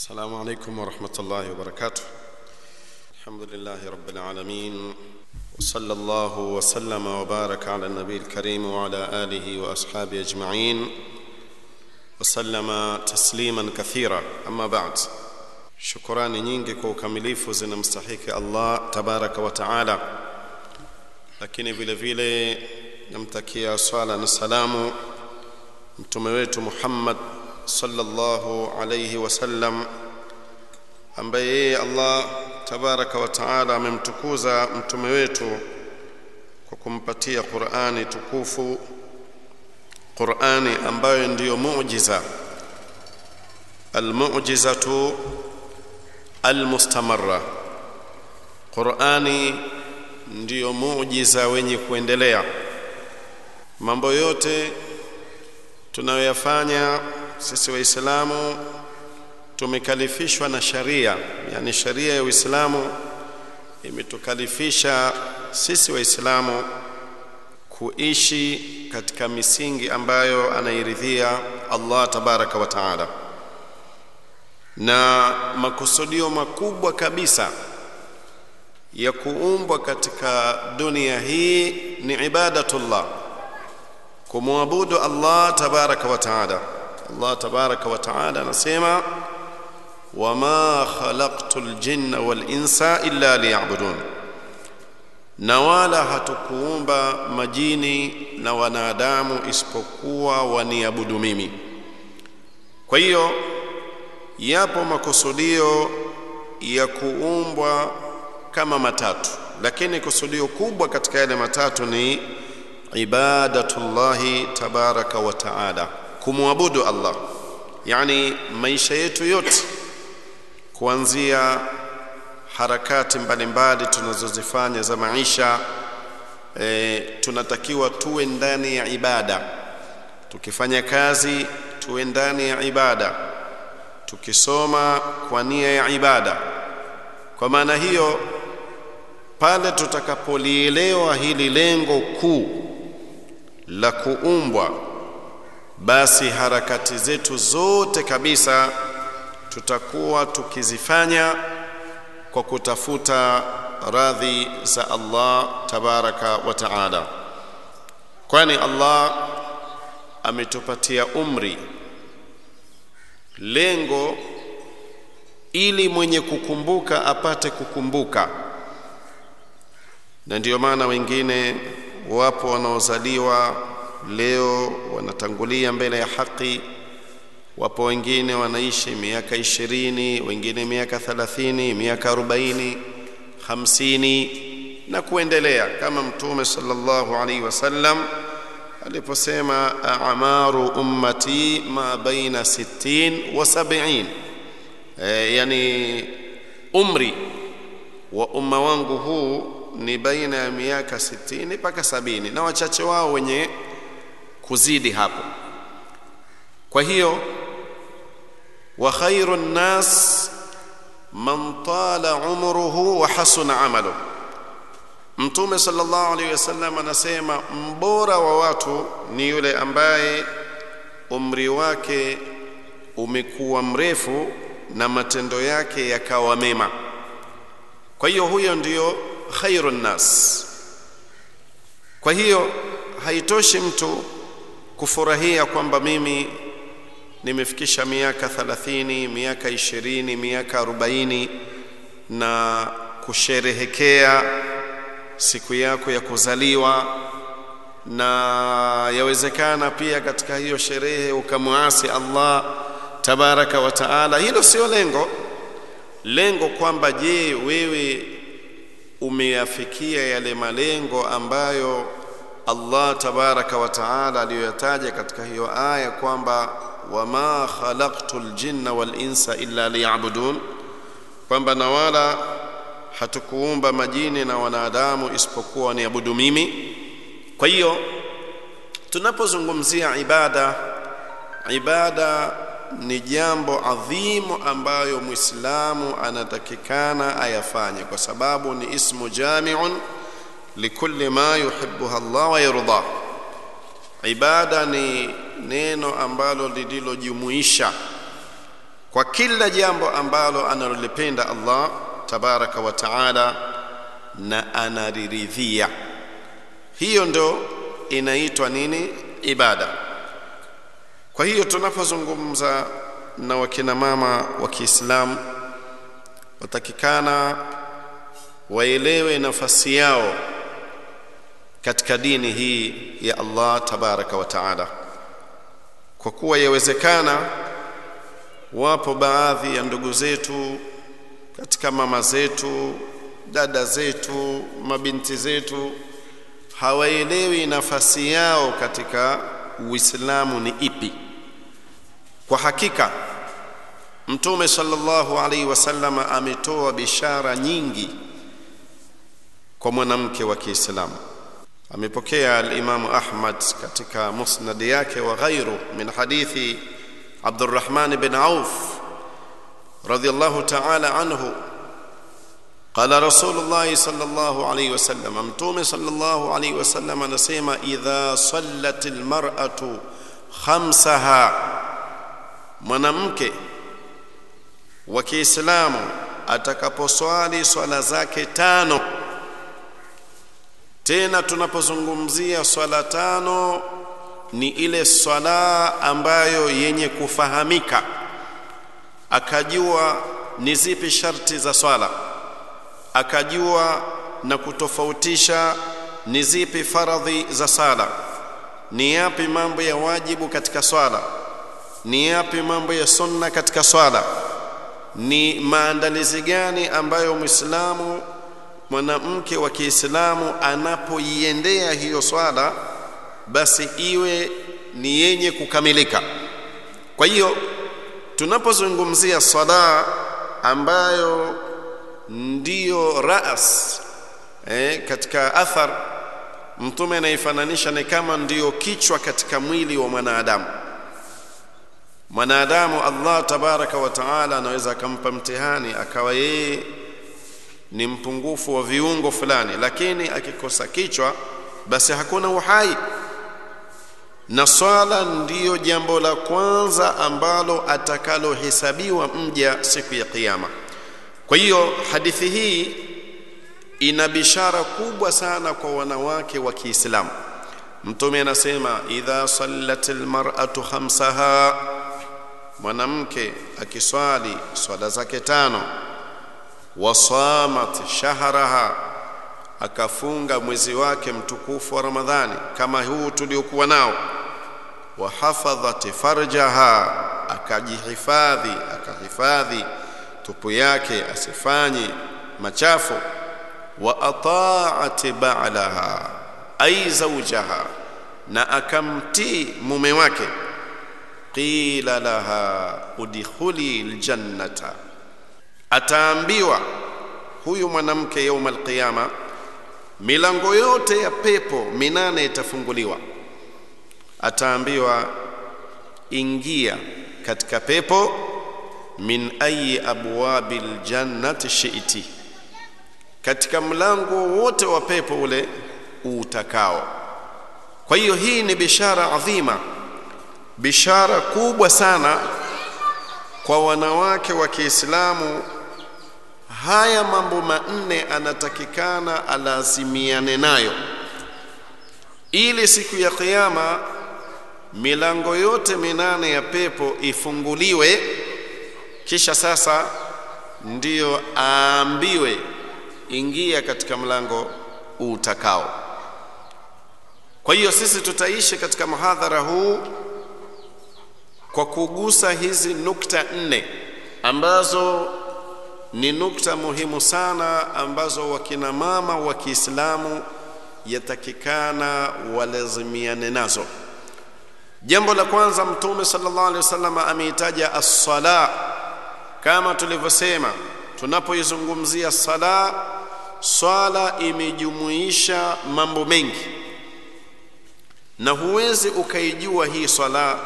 السلام عليكم ورحمة الله وبركاته. الحمد لله رب العالمين وصلى الله وسلم وبارك على النبي الكريم وعلى آله وأصحابه أجمعين وسلم تسليما كثيرا. أما بعد shukurani nyingi kwa ukamilifu zinamstahiki allah tabaraka wa taala lakini vile vile namtakia swala na muhammad sallallahu alayhi wasallam ambaye yeye allah tabaraka wa taala amemtukuza mtume wetu kwa kumpatia qurani tukufu qurani ambayo ndiyo mujiza almujizatu almustamarra. Qurani ndiyo muujiza wenye kuendelea. Mambo yote tunayoyafanya sisi waislamu tumekalifishwa na sharia. Yani sharia ya uislamu imetukalifisha sisi waislamu kuishi katika misingi ambayo anairidhia allah tabaraka wa taala. Na makusudio makubwa kabisa ya kuumbwa katika dunia hii ni ibadatullah kumwabudu allah tabaraka wa taala allah tabaraka wa taala anasema wama khalaqtu ljinna walinsa illa liyabudun. Na wala hatukuumba majini na wanadamu isipokuwa waniabudu mimi. Kwa hiyo yapo makusudio ya kuumbwa kama matatu. Lakini kusudio kubwa katika yale matatu ni ibadatullahi tabaraka wa taala kumwabudu allah. Yani maisha yetu yote kuanzia harakati mbalimbali tunazozifanya za maisha e, tunatakiwa tuwe ndani ya ibada. Tukifanya kazi tuwe ndani ya ibada. Tukisoma kwa nia ya ibada. Kwa maana hiyo pale tutakapolielewa hili lengo kuu la kuumbwa basi harakati zetu zote kabisa tutakuwa tukizifanya kwa kutafuta radhi za Allah tabaraka wa taala. Kwani Allah ametupatia umri lengo ili mwenye kukumbuka apate kukumbuka. Na ndiyo maana wengine wapo wanaozaliwa leo wanatangulia mbele ya haki. Wapo wengine wanaishi miaka ishirini wengine miaka thalathini miaka arobaini hamsini na kuendelea. Kama mtume sallallahu alaihi wasallam aliposema amaru ummati ma baina 60 wa 70 e, yani umri wa umma wangu huu ni baina ya miaka 60 mpaka sabini. Na wachache wao wenye kuzidi hapo. Kwa hiyo wa khairu nnas man tala umruhu wa hasuna amaluhu mtume sallallahu alaihi wasallam anasema mbora wa watu ni yule ambaye umri wake umekuwa mrefu na matendo yake yakawa mema. Kwa hiyo huyo ndiyo khairun nas kwa hiyo haitoshi mtu kufurahia kwamba mimi nimefikisha miaka 30 miaka 20 miaka 40 na kusherehekea siku yako ya kuzaliwa na yawezekana pia katika hiyo sherehe ukamwasi Allah tabaraka wa taala. Hilo sio lengo. Lengo kwamba je wewe umeyafikia yale malengo ambayo Allah tabaraka wa taala aliyoyataja katika hiyo aya kwamba wama khalaqtu ljinna walinsa illa liya'budun kwamba na wala hatukuumba majini na wanadamu isipokuwa waniabudu mimi. Kwa hiyo tunapozungumzia ibada ibada ni jambo adhimu ambayo muislamu anatakikana ayafanye kwa sababu ni ismu jamiun likulli ma yuhibbuha Allah wa yarda. ibada ni neno ambalo lililojumuisha kwa kila jambo ambalo analolipenda Allah tabaraka wa taala na anariridhia hiyo ndo inaitwa nini? Ibada. Kwa hiyo tunapozungumza na wakina mama wa Kiislamu watakikana waelewe nafasi yao katika dini hii ya Allah tabaraka wa taala. Kwa kuwa yawezekana wapo baadhi ya ndugu zetu katika mama zetu dada zetu mabinti zetu hawaelewi nafasi yao katika uislamu ni ipi. Kwa hakika mtume sallallahu alaihi wasallam ametoa bishara nyingi kwa mwanamke wa Kiislamu amepokea al-Imam Ahmad katika musnad yake wa ghairu min hadithi Abdurrahman bin Auf radiyallahu ta'ala anhu قال رسول الله صلى الله عليه وسلم متوم صلى الله عليه وسلم anasema idha sallat almar'atu khamsaha mwanamke wa Kiislamu atakaposwali swala zake tano tena tunapozungumzia swala tano ni ile swala ambayo yenye kufahamika. Akajua ni zipi sharti za swala. Akajua na kutofautisha ni zipi faradhi za sala. Ni yapi mambo ya wajibu katika swala. Ni yapi mambo ya sunna katika swala. Ni maandalizi gani ambayo muislamu mwanamke wa Kiislamu anapoiendea hiyo swala basi iwe ni yenye kukamilika. Kwa hiyo tunapozungumzia swala ambayo ndiyo ras eh, katika athar mtume anaifananisha ni kama ndiyo kichwa katika mwili wa mwanadamu. Mwanadamu Allah tabaraka wa taala anaweza akampa mtihani akawa yeye ni mpungufu wa viungo fulani lakini akikosa kichwa basi hakuna uhai. Na swala ndiyo jambo la kwanza ambalo atakalohesabiwa mja siku ya kiyama. Kwa hiyo hadithi hii ina bishara kubwa sana kwa wanawake wa Kiislamu. Mtume anasema idha sallat almar'atu khamsaha mwanamke akiswali swala zake tano wasamat shahraha akafunga mwezi wake mtukufu wa Ramadhani kama huu tuliokuwa nao. Wahafadhat farjaha akajihifadhi akahifadhi tupu yake asifanye machafu. Wa ata'at ba'laha ay zawjaha na akamtii mume wake. Qila laha udkhuli aljannata ataambiwa huyu mwanamke yaum alqiyama milango yote ya pepo minane itafunguliwa. Ataambiwa ingia katika pepo min ayi abwabi ljannati shi'ti. Katika mlango wote wa pepo ule utakao. Kwa hiyo hii ni bishara adhima bishara kubwa sana kwa wanawake wa Kiislamu haya mambo manne anatakikana alazimiane nayo. Ili siku ya kiyama milango yote minane ya pepo ifunguliwe kisha sasa ndiyo aambiwe ingia katika mlango utakao. Kwa hiyo sisi tutaishi katika mhadhara huu kwa kugusa hizi nukta nne ambazo ni nukta muhimu sana ambazo wakina mama wa Kiislamu yatakikana walazimiane nazo. Jambo la kwanza mtume sallallahu alaihi wasallam ameitaja as-sala. Kama tulivyosema tunapoizungumzia sala swala imejumuisha mambo mengi. Na huwezi ukaijua hii swala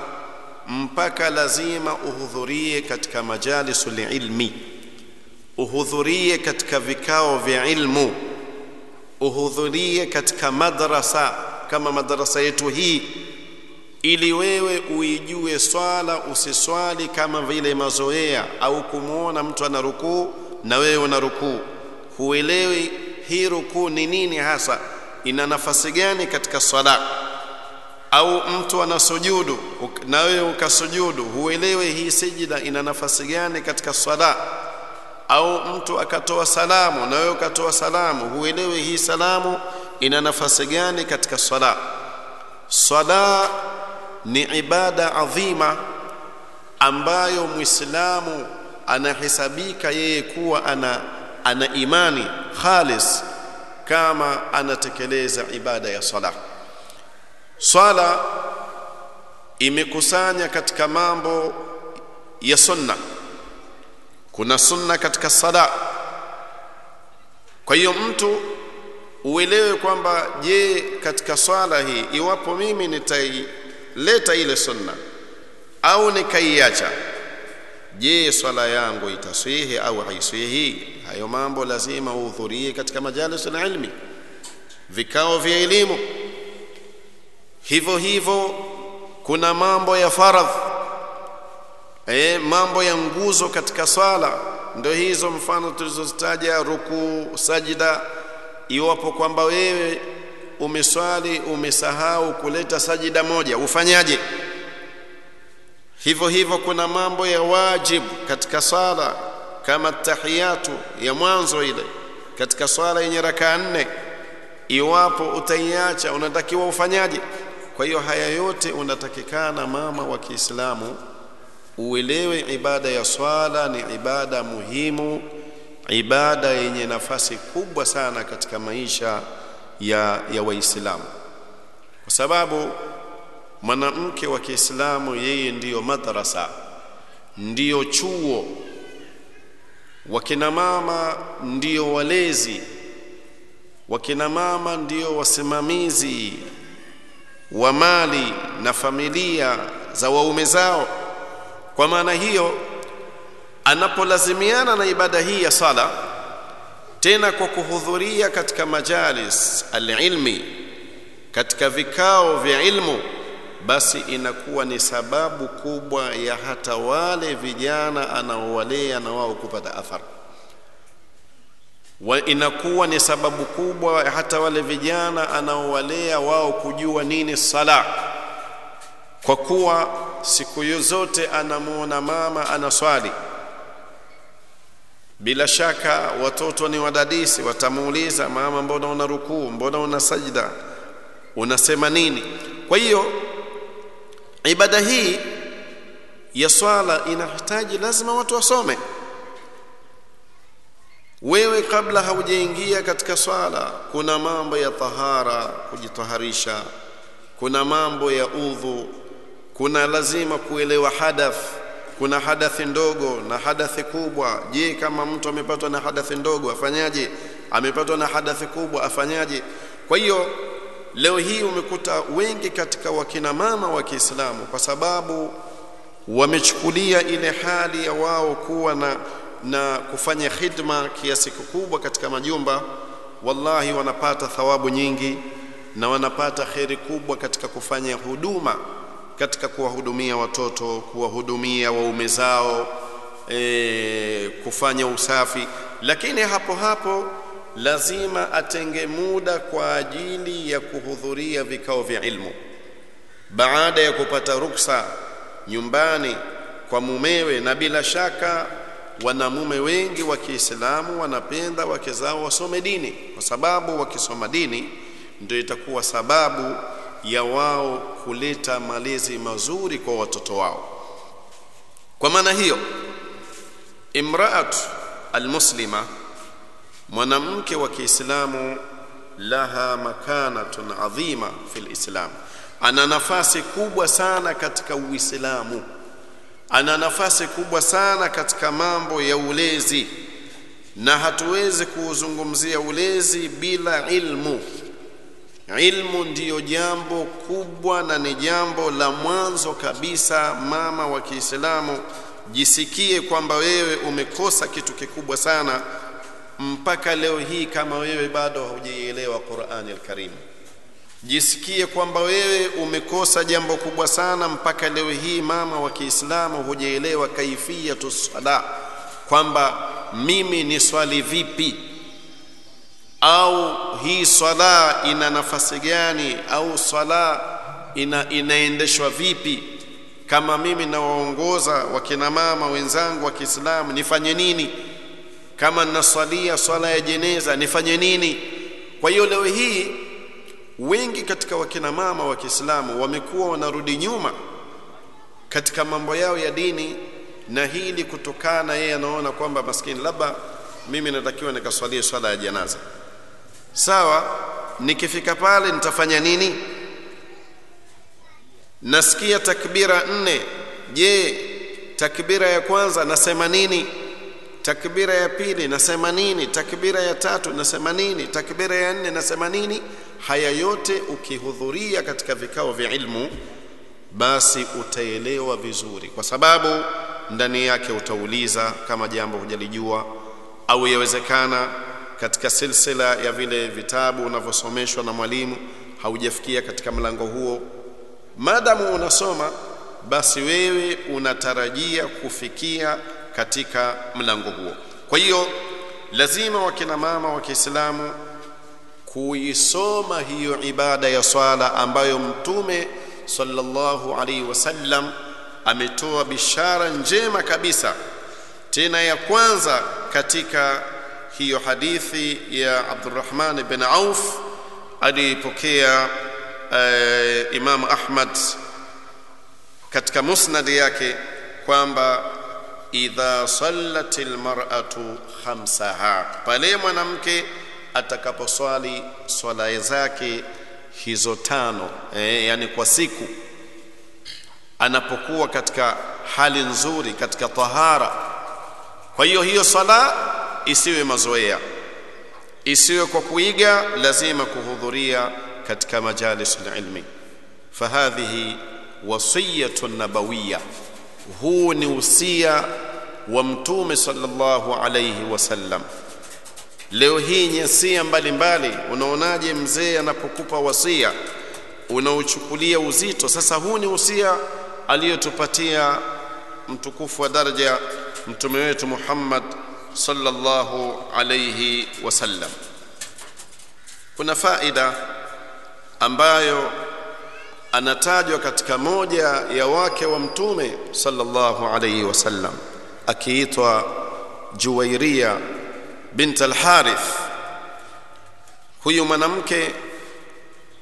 mpaka lazima uhudhurie katika majalisul ilmi uhudhurie katika vikao vya ilmu. Uhudhurie katika madrasa kama madrasa yetu hii ili wewe uijue swala usiswali kama vile mazoea au kumwona mtu ana rukuu na wewe una rukuu. Huelewi hii rukuu ni nini hasa ina nafasi gani katika swala. Au mtu anasujudu na wewe ukasujudu huelewi hii sijida ina nafasi gani katika swala au mtu akatoa salamu na wewe ukatoa salamu huelewi hii salamu ina nafasi gani katika swala. Swala ni ibada adhima ambayo mwislamu anahesabika yeye kuwa ana ana imani khalis kama anatekeleza ibada ya swala. Swala imekusanya katika mambo ya sunna kuna sunna katika sala. Kwa hiyo mtu uelewe kwamba je katika swala hii iwapo mimi nitaileta ile sunna au nikaiacha je swala yangu itaswihi au haiswihi? Hayo mambo lazima uhudhurie katika majalis ilmi vikao vya elimu. Hivyo hivyo kuna mambo ya faradh e, mambo ya nguzo katika swala. Ndio hizo mfano tulizozitaja rukuu sajida iwapo kwamba wewe umeswali umesahau kuleta sajida moja ufanyaje? Hivyo hivyo kuna mambo ya wajibu katika swala kama tahiyatu ya mwanzo ile katika swala yenye rakaa nne. Iwapo utaiacha unatakiwa ufanyaje? Kwa hiyo haya yote unatakikana mama wa Kiislamu uelewe ibada ya swala ni ibada muhimu ibada yenye nafasi kubwa sana katika maisha ya, ya waislamu. Kwa sababu mwanamke wa Kiislamu yeye ndiyo madrasa ndiyo chuo. Wakina mama ndiyo walezi wakina mama ndiyo wasimamizi wa mali na familia za waume zao kwa maana hiyo anapolazimiana na ibada hii ya sala tena kwa kuhudhuria katika majalis alilmi katika vikao vya ilmu basi inakuwa ni sababu kubwa ya hata wale vijana anaowalea na wao kupata athar. Wa inakuwa ni sababu kubwa ya hata wale vijana anaowalea wao kujua nini sala. Kwa kuwa siku zote anamuona mama anaswali. Bila shaka watoto ni wadadisi watamuuliza mama mbona una rukuu? Mbona una sajda? Unasema nini? Kwa hiyo ibada hii ya swala inahitaji lazima watu wasome. Wewe kabla haujaingia katika swala kuna mambo ya tahara kujitaharisha. Kuna mambo ya udhu kuna lazima kuelewa hadath kuna hadathi ndogo na hadathi kubwa. Je kama mtu amepatwa na hadathi ndogo afanyaje? Amepatwa na hadathi kubwa afanyaje? Kwa hiyo leo hii umekuta wengi katika wakina mama wa Kiislamu kwa sababu wamechukulia ile hali ya wao kuwa na na kufanya khidma kiasi kikubwa katika majumba. Wallahi wanapata thawabu nyingi na wanapata kheri kubwa katika kufanya huduma katika kuwahudumia watoto kuwahudumia waume zao e, kufanya usafi. Lakini hapo hapo lazima atenge muda kwa ajili ya kuhudhuria vikao vya ilmu. Baada ya kupata ruksa nyumbani kwa mumewe na bila shaka wanamume wengi wa Kiislamu wanapenda wake zao wasome dini. Kwa sababu wakisoma dini ndio itakuwa sababu ya wao kuleta malezi mazuri kwa watoto wao. Kwa maana hiyo imraat almuslima mwanamke wa Kiislamu laha makanatun adhima fil islam. Ana nafasi kubwa sana katika uislamu. Ana nafasi kubwa sana katika mambo ya ulezi. Na hatuwezi kuuzungumzia ulezi bila ilmu ilmu ndiyo jambo kubwa na ni jambo la mwanzo kabisa mama wa Kiislamu. Jisikie kwamba wewe umekosa kitu kikubwa sana mpaka leo hii kama wewe bado haujaielewa Qur'ani al-Karim. Jisikie kwamba wewe umekosa jambo kubwa sana mpaka leo hii mama wa Kiislamu hujaelewa kaifiyatu sala kwamba mimi ni swali vipi au hii swala ina nafasi gani au swala ina, inaendeshwa vipi? Kama mimi nawaongoza wakina mama wenzangu wa Kiislamu nifanye nini? Kama naswalia swala ya jeneza nifanye nini? Kwa hiyo leo hii wengi katika wakina mama wa Kiislamu wamekuwa wanarudi nyuma katika mambo yao ya dini na hili kutokana yeye anaona kwamba maskini labda mimi natakiwa nikaswalie swala ya janaza sawa nikifika pale nitafanya nini? Nasikia takbira nne. Je takbira ya kwanza nasema nini? Takbira ya pili nasema nini? Takbira ya tatu nasema nini? Takbira ya nne nasema nini? Haya yote ukihudhuria katika vikao vya ilmu basi utaelewa vizuri kwa sababu ndani yake utauliza kama jambo hujalijua au yawezekana katika silsila ya vile vitabu unavyosomeshwa na mwalimu haujafikia katika mlango huo madamu unasoma basi wewe unatarajia kufikia katika mlango huo. Kwa hiyo lazima wakina mama wa Kiislamu kuisoma hiyo ibada ya swala ambayo mtume sallallahu alaihi wasallam ametoa bishara njema kabisa tena ya kwanza katika hiyo hadithi ya Abdurrahman bin Auf alipokea uh, Imam Ahmad katika musnad yake kwamba idha sallat almar'atu khamsaha pale mwanamke atakaposwali swala zake hizo tano eh, yani kwa siku anapokuwa katika hali nzuri katika tahara. Kwa hiyo hiyo swala isiwe mazoea. Isiwe kwa kuiga lazima kuhudhuria katika majalis ilmi. Fahadhihi wasiyatun nabawiyya. Huu ni usia wa mtume sallallahu alayhi wasallam. Leo hii nyasia mbalimbali unaonaje mzee anapokupa wasia? Unaochukulia uzito. Sasa huu ni usia aliyotupatia mtukufu wa daraja mtume wetu Muhammad sallallahu alayhi wasallam kuna faida ambayo anatajwa katika moja ya wake wa mtume sallallahu alayhi wasallam akiitwa Juwairia bint al-Harith. Huyu mwanamke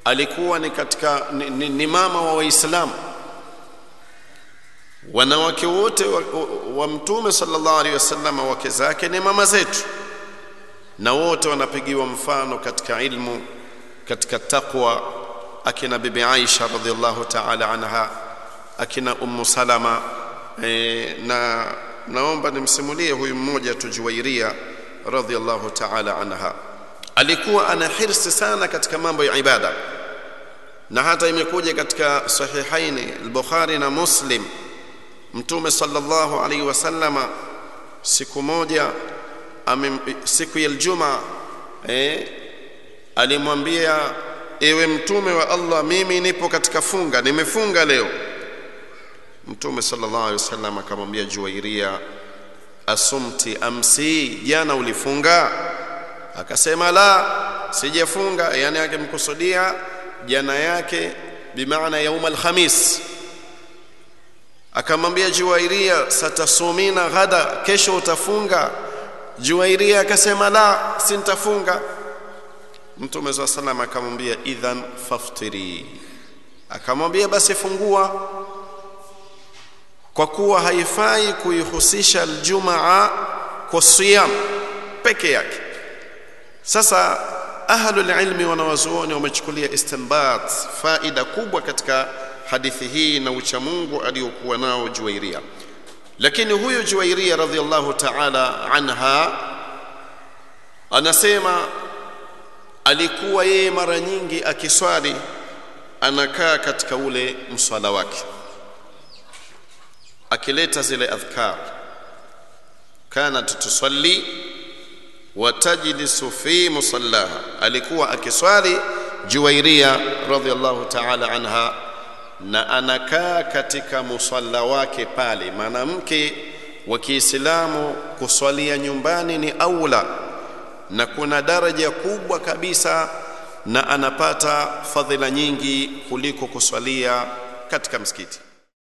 alikuwa ni katika ni, ni, ni mama wa waislamu wanawake wote wa, wa, mtume sallallahu alaihi wasallam wake zake ni mama zetu. Na wote wanapigiwa mfano katika ilmu katika taqwa. Akina bibi Aisha radhiallahu ta'ala anha akina ummu salama. E, na naomba nimsimulie huyu mmoja tu Juwairia radhiallahu ta'ala anha. Alikuwa ana hirsi sana katika mambo ya ibada. Na hata imekuja katika sahihaini al-Bukhari na Muslim mtume sallallahu alaihi wasallama siku moja amim, siku ya Ijumaa eh, alimwambia ewe mtume wa Allah mimi nipo katika funga nimefunga leo. Mtume sallallahu alaihi wasallam akamwambia Juwairia asumti amsi jana ulifunga? Akasema la sijafunga. Yani akimkusudia jana yake bimaana yaum alkhamis akamwambia Juwairia satasumina ghada kesho utafunga. Juwairia akasema la sintafunga. Mtume wa salam akamwambia idhan faftiri. Akamwambia basi fungua. Kwa kuwa haifai kuihusisha aljumaa kwa siyam peke yake. Sasa ahlul ilmi wanawazuoni wamechukulia istinbat faida kubwa katika hadithi hii na uchamungu aliyokuwa nao Juwairia. Lakini huyu Juwairia radhiallahu ta'ala anha anasema alikuwa yeye mara nyingi akiswali anakaa katika ule mswala wake akileta zile adhkar. Kanat tusalli wa tajlisu fi musallaha. Alikuwa akiswali Juwairia radhiallahu ta'ala anha na anakaa katika musalla wake pale. Mwanamke wa Kiislamu kuswalia nyumbani ni aula na kuna daraja kubwa kabisa na anapata fadhila nyingi kuliko kuswalia katika msikiti